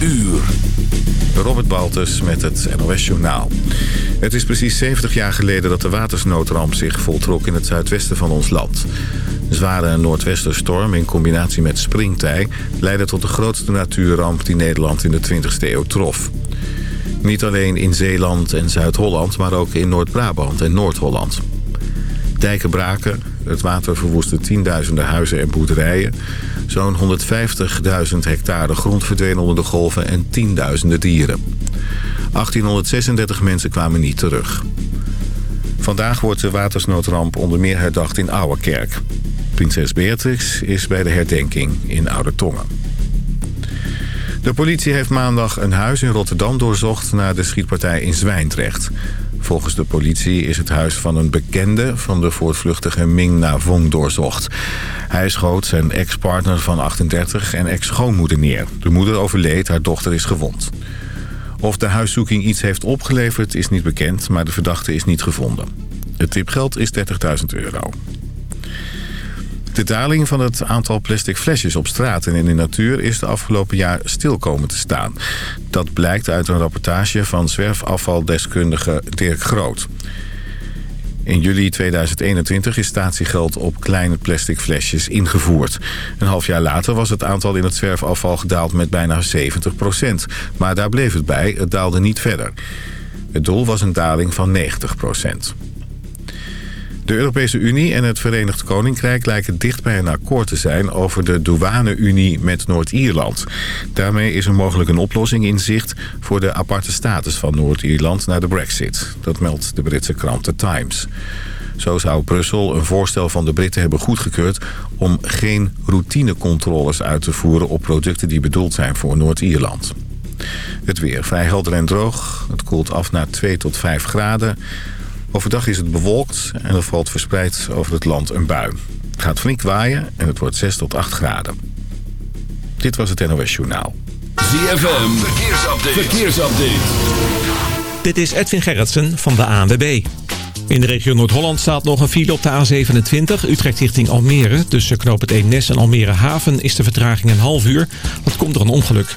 uur. Robert Baltus met het NOS Journaal. Het is precies 70 jaar geleden dat de watersnoodramp zich voltrok in het zuidwesten van ons land. zware noordwesterstorm in combinatie met springtij... leidde tot de grootste natuurramp die Nederland in de 20e eeuw trof. Niet alleen in Zeeland en Zuid-Holland, maar ook in Noord-Brabant en Noord-Holland. Dijken braken, het water verwoestte tienduizenden huizen en boerderijen. Zo'n 150.000 hectare grond verdween onder de golven en tienduizenden dieren. 1836 mensen kwamen niet terug. Vandaag wordt de watersnoodramp onder meer herdacht in Ouwerkerk. Prinses Beatrix is bij de herdenking in Oudertongen. De politie heeft maandag een huis in Rotterdam doorzocht... naar de schietpartij in Zwijndrecht. Volgens de politie is het huis van een bekende van de voortvluchtige Ming Na Vong doorzocht. Hij schoot zijn ex-partner van 38 en ex-schoonmoeder neer. De moeder overleed, haar dochter is gewond. Of de huiszoeking iets heeft opgeleverd is niet bekend, maar de verdachte is niet gevonden. Het tipgeld is 30.000 euro. De daling van het aantal plastic flesjes op straat en in de natuur is de afgelopen jaar stil komen te staan. Dat blijkt uit een rapportage van zwerfafvaldeskundige Dirk Groot. In juli 2021 is statiegeld op kleine plastic flesjes ingevoerd. Een half jaar later was het aantal in het zwerfafval gedaald met bijna 70% Maar daar bleef het bij, het daalde niet verder. Het doel was een daling van 90 de Europese Unie en het Verenigd Koninkrijk lijken dicht bij een akkoord te zijn over de douane-unie met Noord-Ierland. Daarmee is er mogelijk een oplossing in zicht voor de aparte status van Noord-Ierland na de brexit. Dat meldt de Britse krant The Times. Zo zou Brussel een voorstel van de Britten hebben goedgekeurd... om geen routinecontroles uit te voeren op producten die bedoeld zijn voor Noord-Ierland. Het weer vrij helder en droog. Het koelt af naar 2 tot 5 graden. Overdag is het bewolkt en er valt verspreid over het land een bui. Het gaat flink waaien en het wordt 6 tot 8 graden. Dit was het NOS Journaal. ZFM, verkeersupdate. verkeersupdate. Dit is Edwin Gerritsen van de ANWB. In de regio Noord-Holland staat nog een file op de A27, Utrecht richting Almere. Tussen knoop het Eemnes en Almere Haven is de vertraging een half uur. Dat komt door een ongeluk.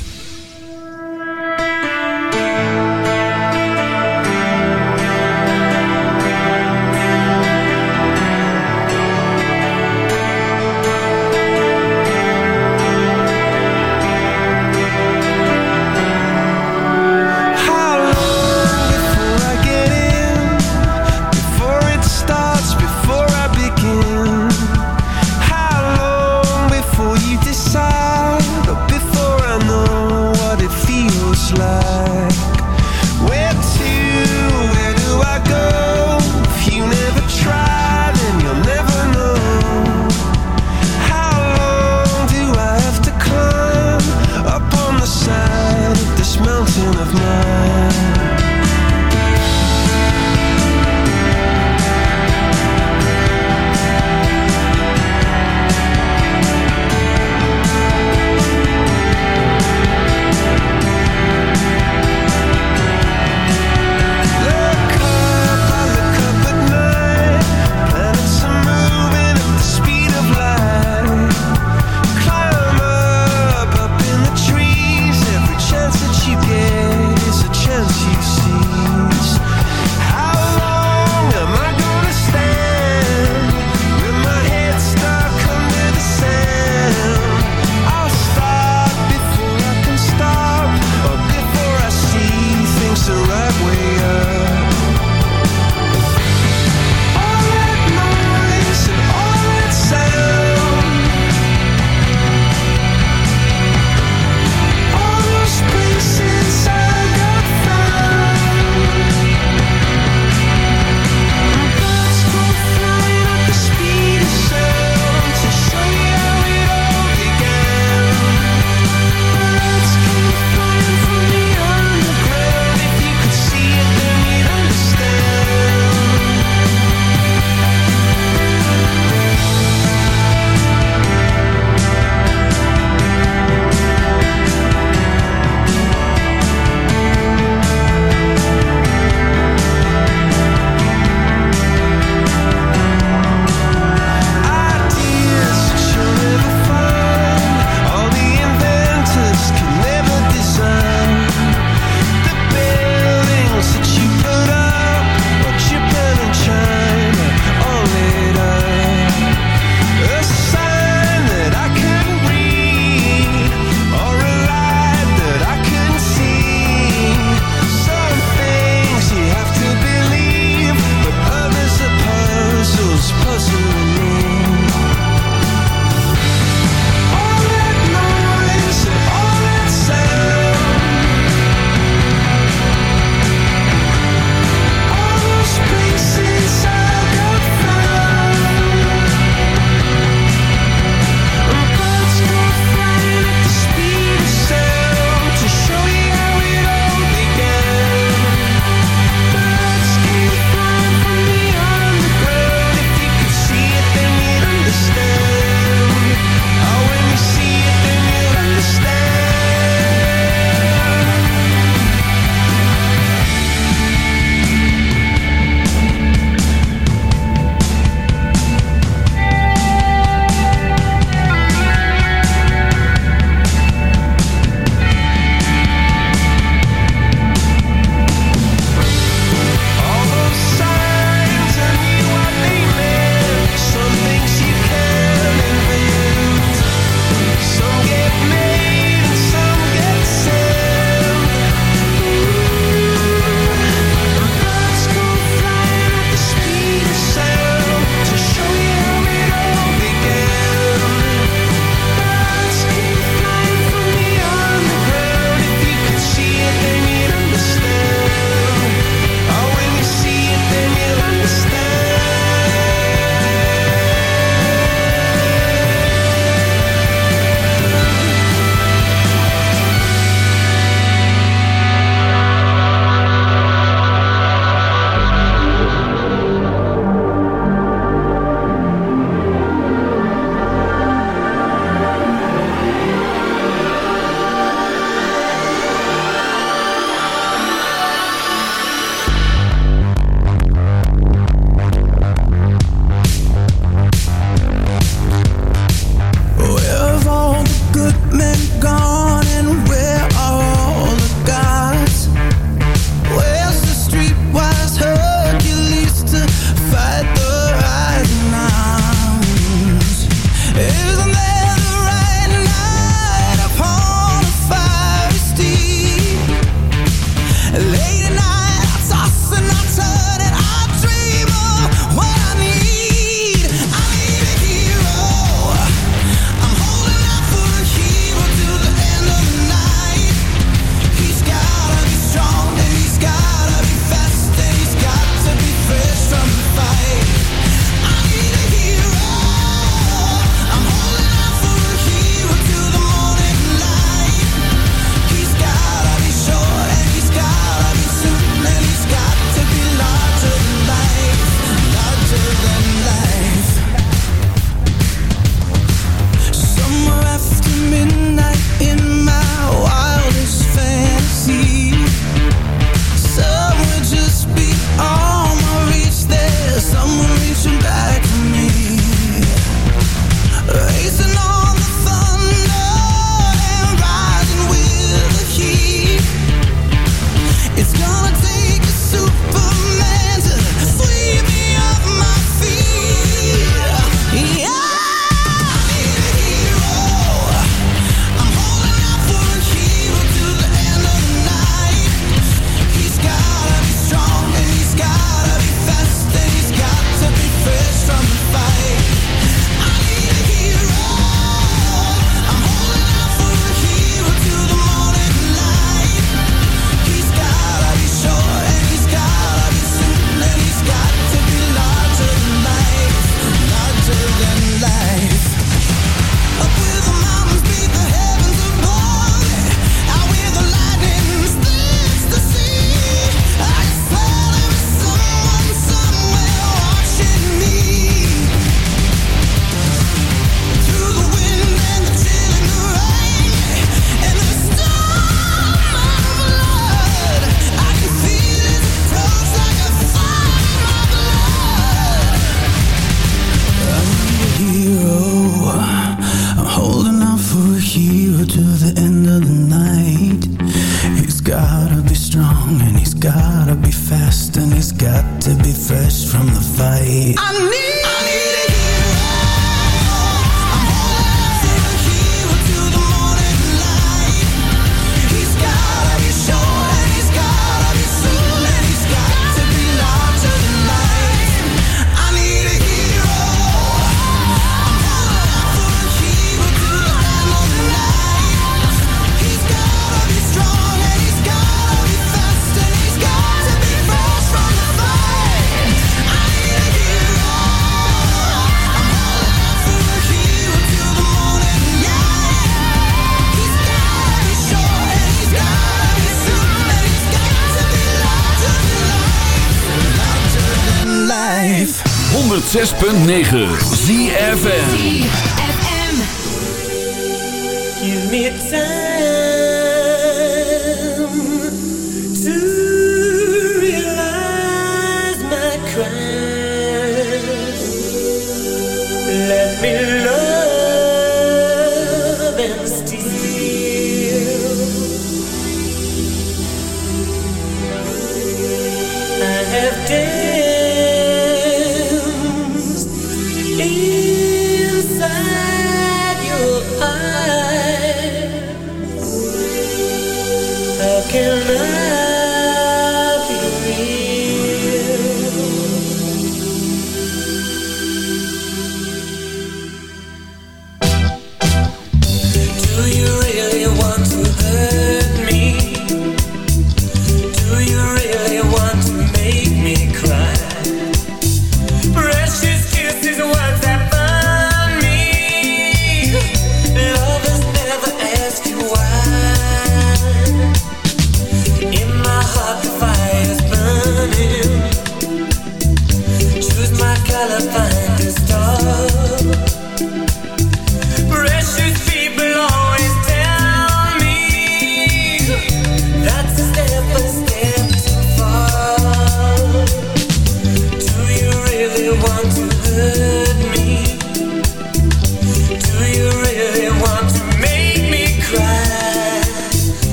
106.9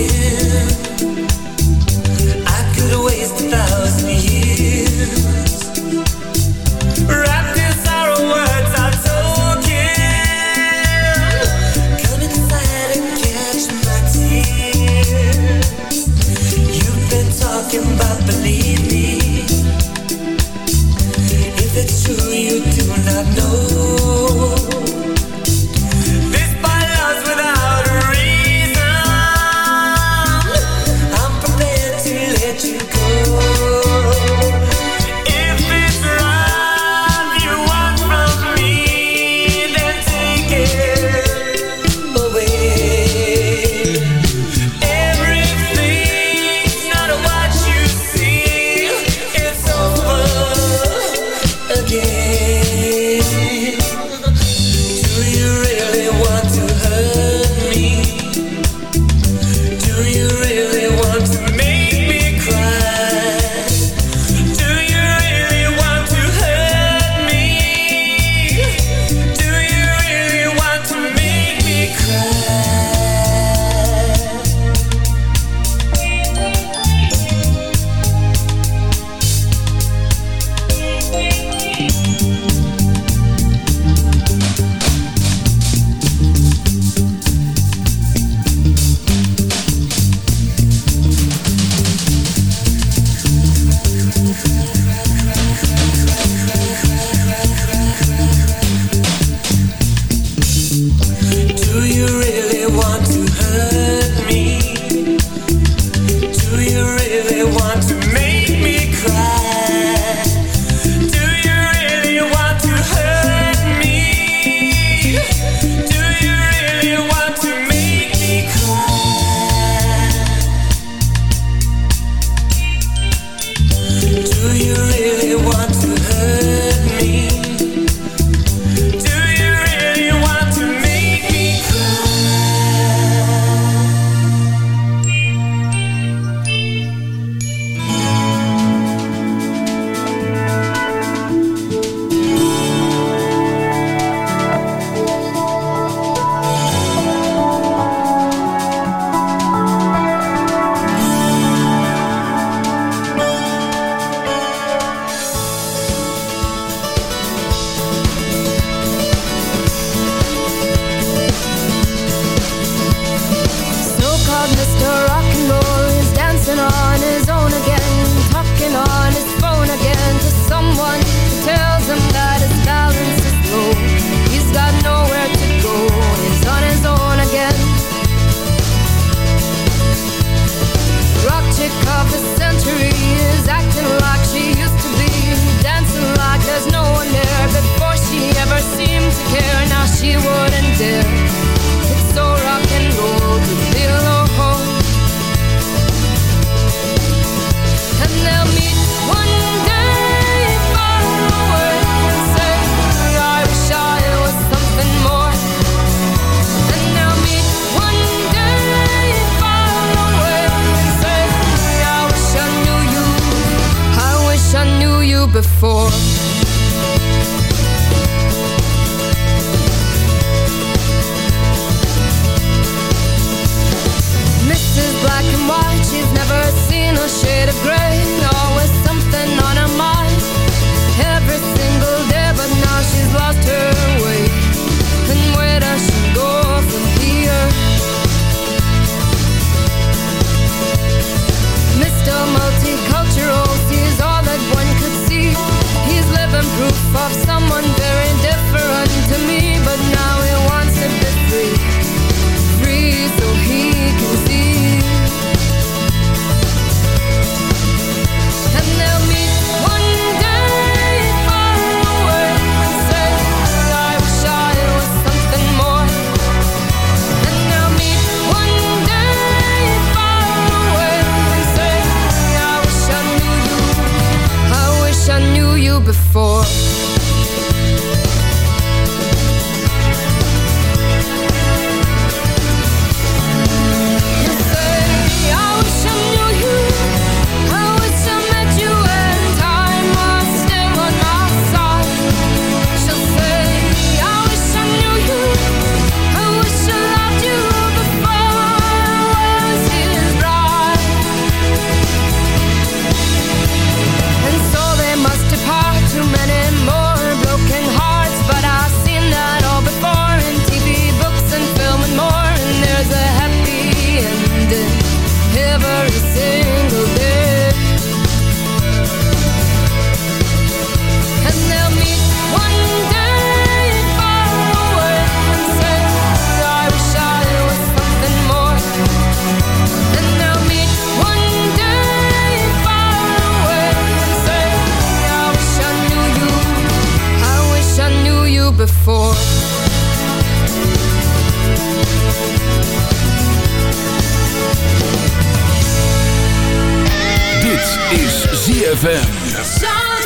again before. Dit is ZFM.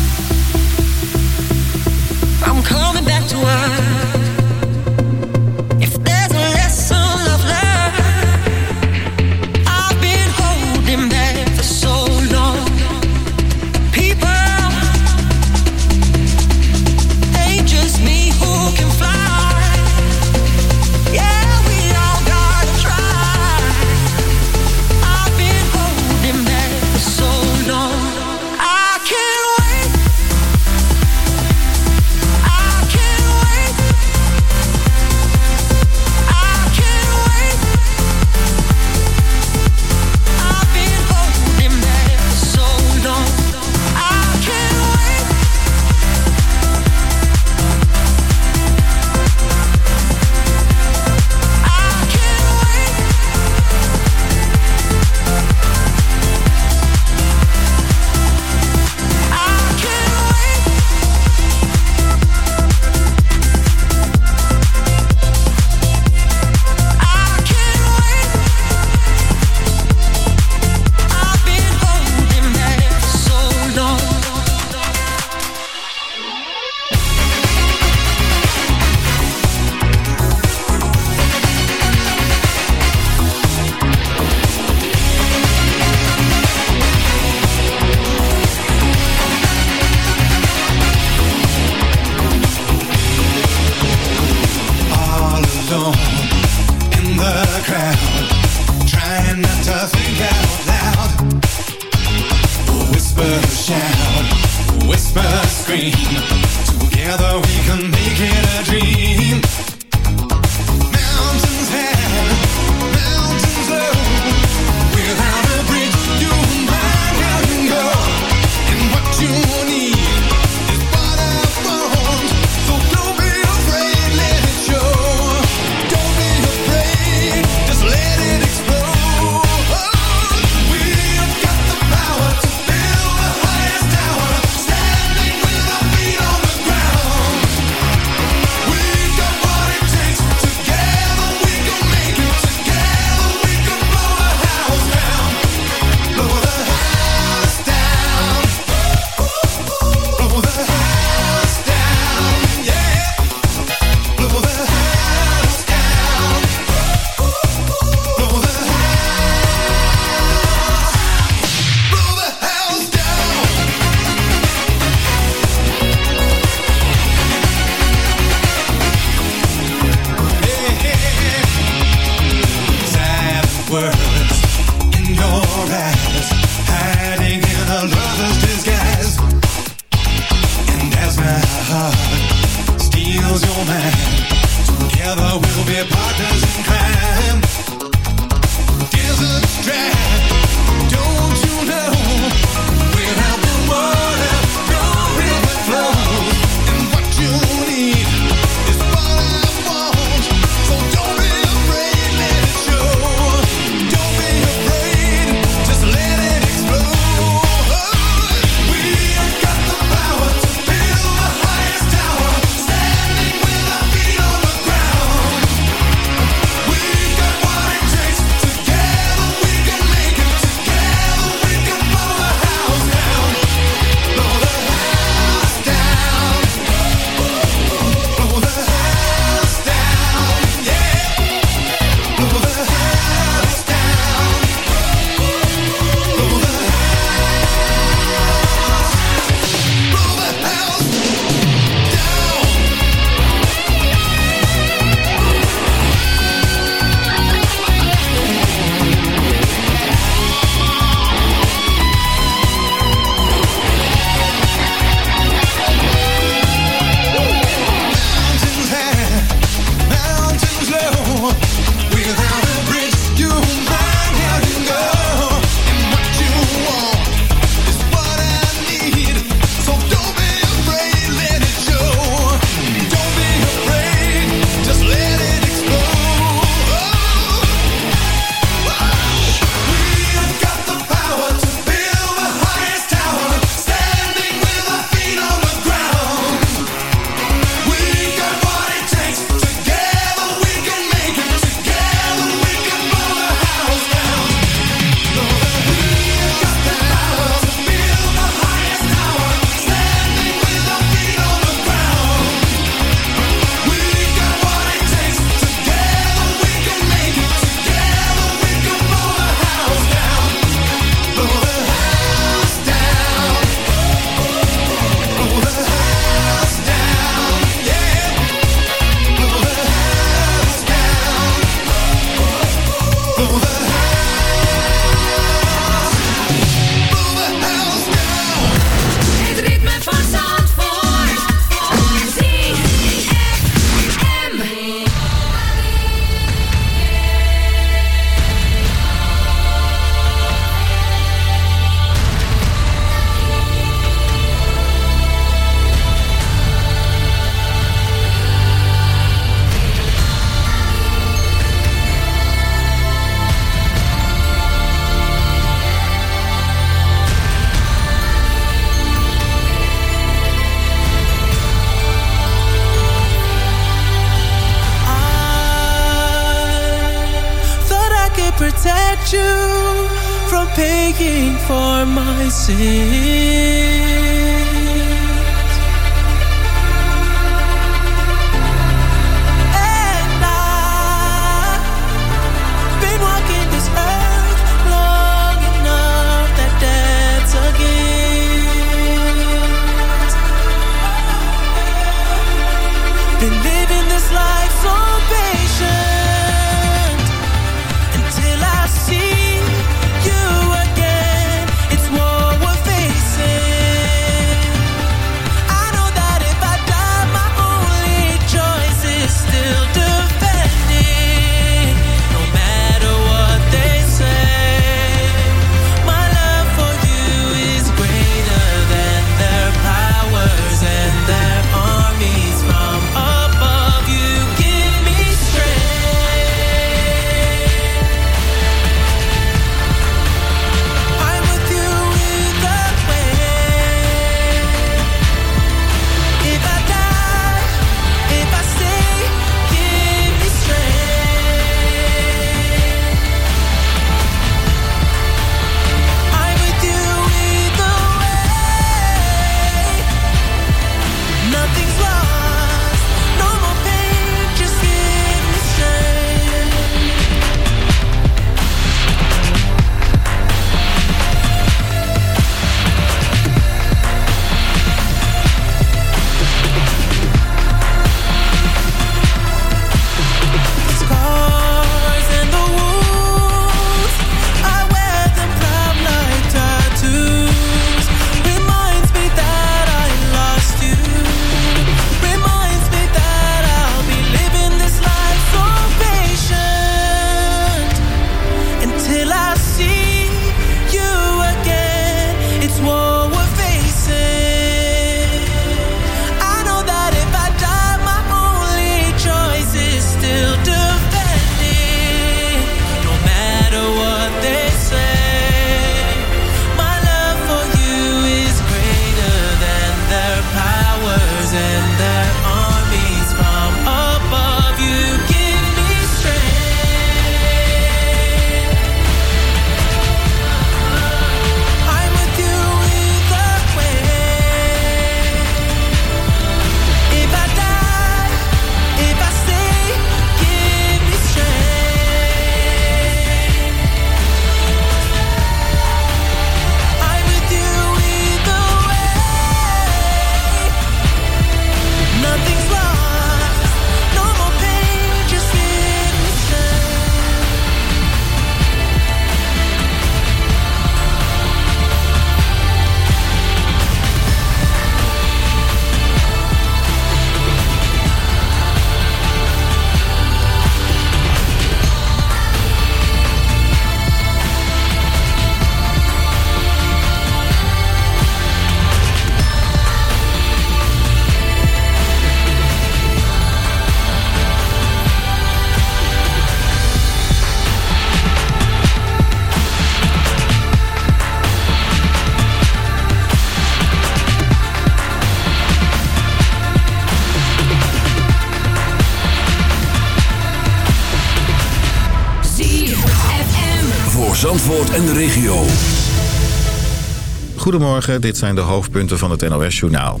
Goedemorgen, dit zijn de hoofdpunten van het NOS-journaal.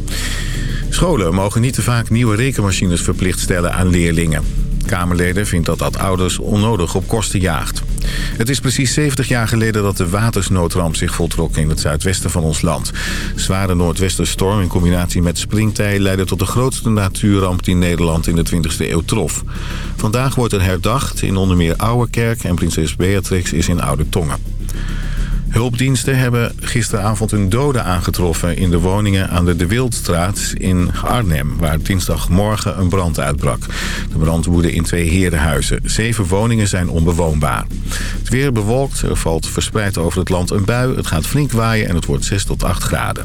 Scholen mogen niet te vaak nieuwe rekenmachines verplicht stellen aan leerlingen. Kamerleden vindt dat dat ouders onnodig op kosten jaagt. Het is precies 70 jaar geleden dat de watersnoodramp zich voltrok in het zuidwesten van ons land. Zware noordwesterstorm in combinatie met springtij leidde tot de grootste natuurramp die Nederland in de 20e eeuw trof. Vandaag wordt er herdacht in onder meer Ouwerkerk en prinses Beatrix is in Oude Tongen. Hulpdiensten hebben gisteravond een dode aangetroffen in de woningen aan de De Wildstraat in Arnhem, waar dinsdagmorgen een brand uitbrak. De brand woedde in twee herenhuizen. Zeven woningen zijn onbewoonbaar. Het weer bewolkt, er valt verspreid over het land een bui, het gaat flink waaien en het wordt 6 tot 8 graden.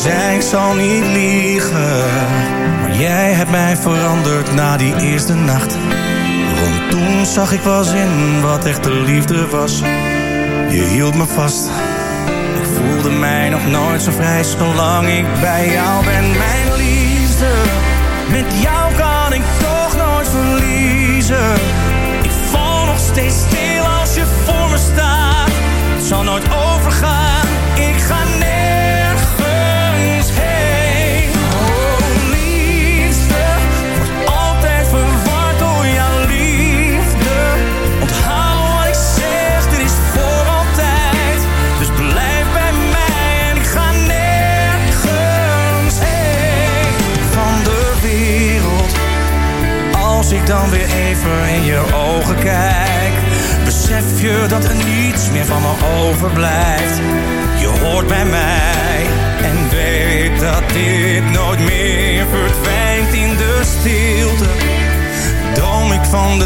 Zijn. Ik zal niet liegen, maar jij hebt mij veranderd na die eerste nacht. Want toen zag ik pas in wat echte liefde was. Je hield me vast. Ik voelde mij nog nooit zo vrij zolang ik bij jou ben, mijn liefde. Met jou kan ik toch nooit verliezen. Ik val nog steeds stil als je voor me staat. Het zal nooit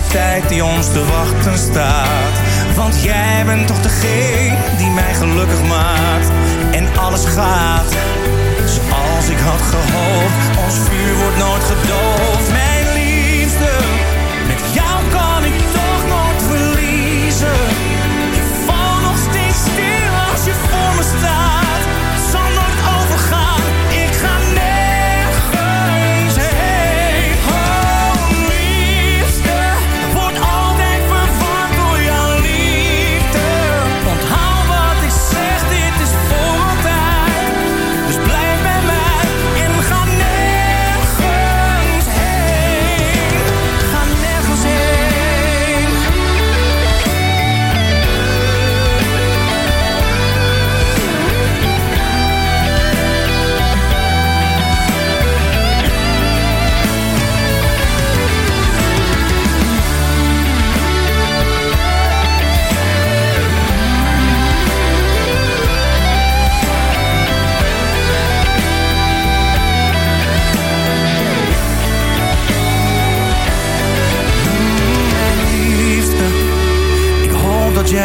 tijd die ons te wachten staat. Want jij bent toch degene die mij gelukkig maakt. En alles gaat zoals ik had gehoopt. Ons vuur wordt nooit gedoofd. Mijn liefste, met jou kan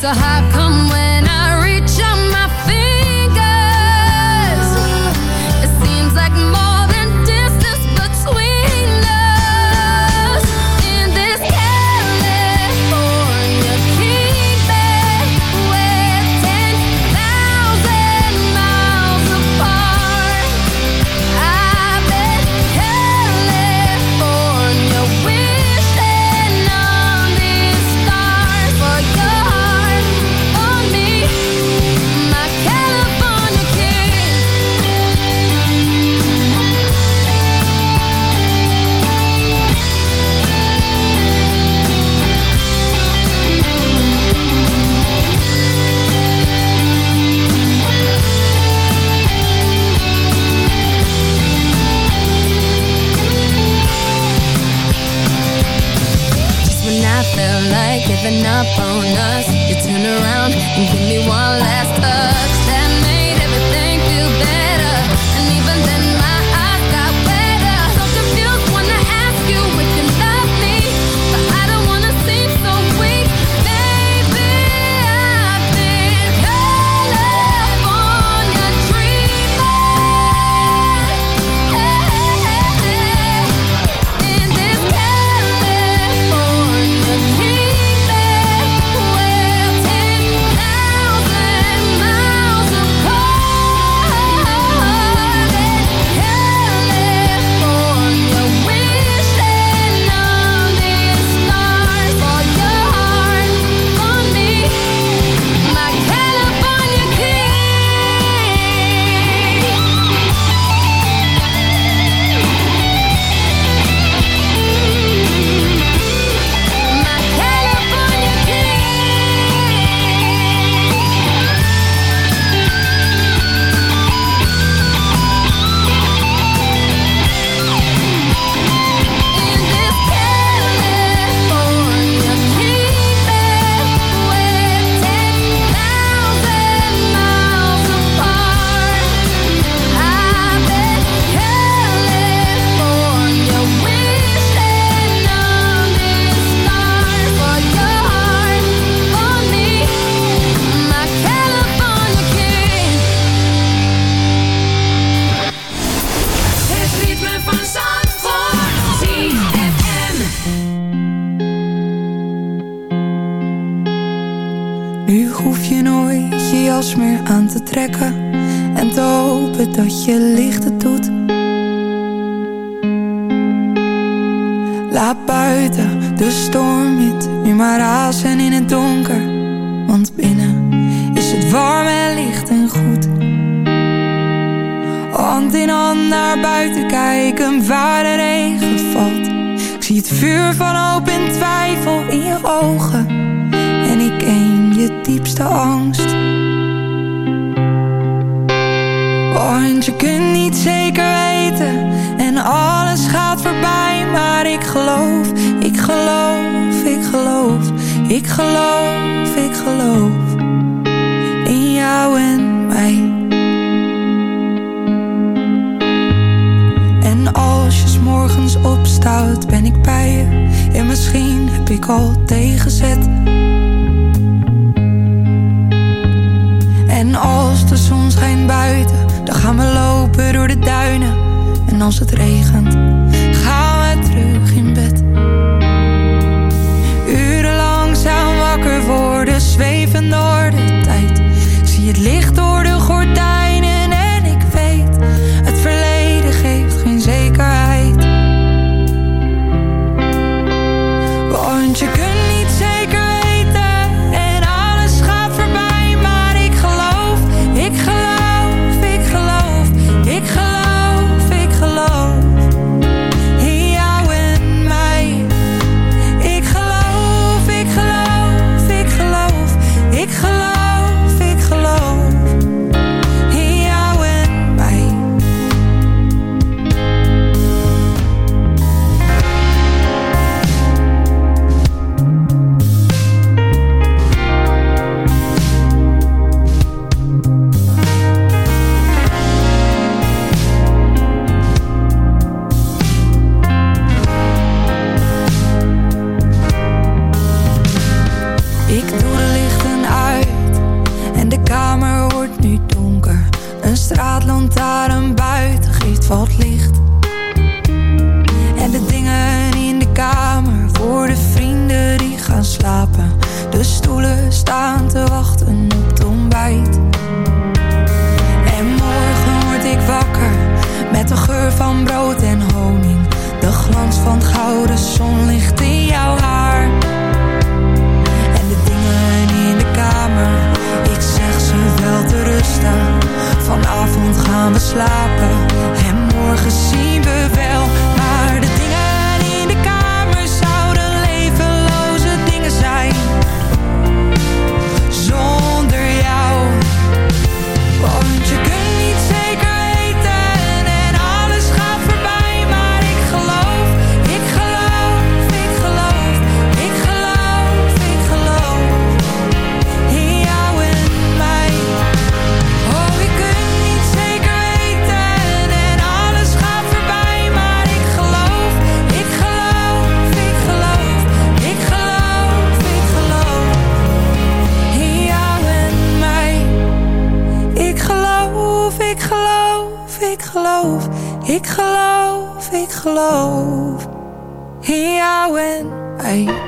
So how come when En als de zon schijnt buiten, dan gaan we lopen door de duinen. En als het regent, gaan we terug in bed. Uren langzaam wakker worden, zweven door de tijd. Zie het licht door de gordijn. van brood en honing. De glans van gouden zonlicht in jouw haar. En de dingen in de kamer, ik zeg ze wel te rusten. Vanavond gaan we slapen en morgen zien we wel. Ik geloof, ik geloof in jou en mij.